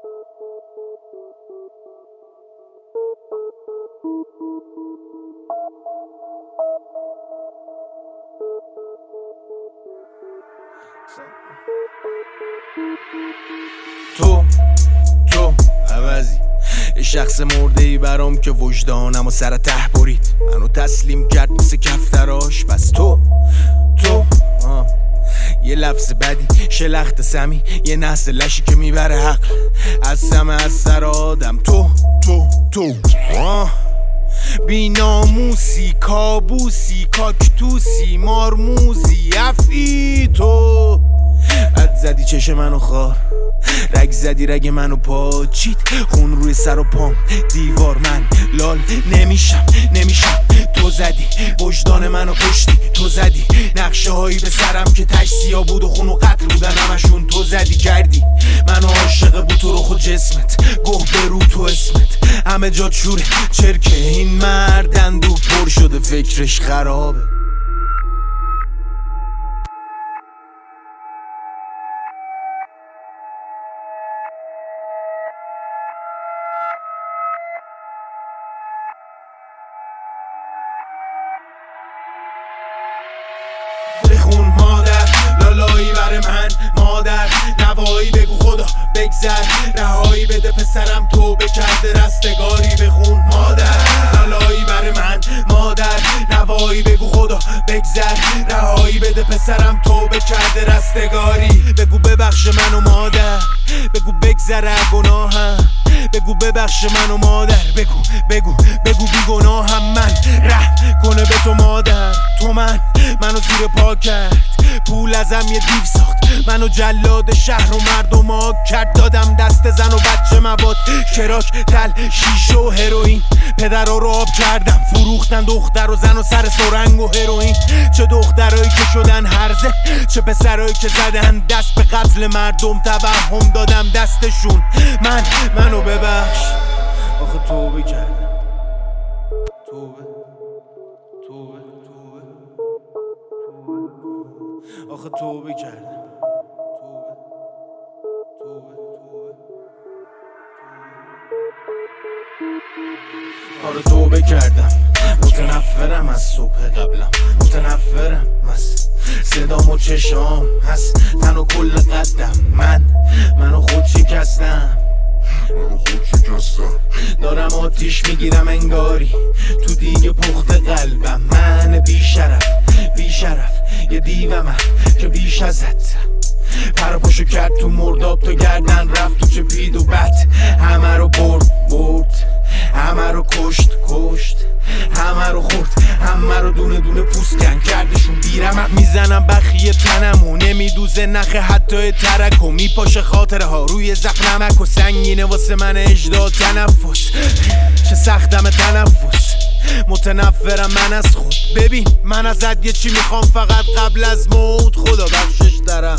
تو تو عوضی. شخص مرده ای برام که وجدانم و سر ته برید. منو تسلیم کرد مثل کفتراش. بس تو تو آه. یه لفظ بدی شلخت سمی یه نسل لشی که می‌بره حق از سم از سر آدم تو تو تو. آه. بی ناموسی کابوسی کاکتوسی مارموزی افی تو. اد زدی چش منو خار رگ زدی رگ منو پاچید خون روی سر و پام دیوار من لال. نمیشم نمیشم. تو زدی وجدان منو کشتی. تو زدی نقشه هایی به سرم که تشسیا بود و خون و قتل بودن همشون. تو زدی کردی منو عاشق بود تو رو خود جسمت. گه برو تو اسمت. همه جا چوره. چرکه. این مردن دو پر شده. فکرش خرابه. نوایی بگو خدا بگذر. رهایی بده پسرم تو کرده رستگاری بخون مادر. لالایی بر من مادر. نوایی بگو خدا بگذر. رهایی بده پسرم تو کرده رستگاری. بگو ببخش منو مادر. بگو بگذره گناهم. بگو ببخش منو مادر. بگو بگو بگو بی گناهم. من ره کنه به تو مادر. تو من منو زیر پا کرد. پول ازم یه دیو ساخت. منو جلاد شهر و مردم ها کرد. دادم دست زن و بچه مواد. کراک تل شیشه و هروئین. پدرها رو آب کردم. فروختن دختر و زن و سر سرنگ و هروئین. چه دخترایی که شدن هرزه چه پسرایی که زدن دست. به قتل مردم توهم دادم دستشون. من منو ببخش. آخه توبه کردم. توبه توبه. آخه توبه کردم. توبه توبه آره توبه کردم. متنفرم از صبح قبلم. متنفرم از صدام و چشام. هست تن و کل قدم. من منو خود شکستم. منو خود شکستم. دارم آتیش می‌گیرم انگاری. تو دیگه پخت قلبم. من بی شرف بی شرف یه دیو من که بیش ازت. پر کرد تو مرداب تو گردن رفت تو چه پید و بد همه رو برد برد. همه رو کشت کشت. همه رو خورد همه رو دونه دونه پوست کن کردشون بیرم می‌زنم بخیه تنم و نمیدوزه نخ حتی ترک و میپاشه خاطره ها روی زخم نمک و سنگینه واسه من اجدا تنفس. چه سختم تنفس. متنفرم من از خود. ببین من ازت یه چی می‌خوام فقط قبل از موت. خدا بخشش داره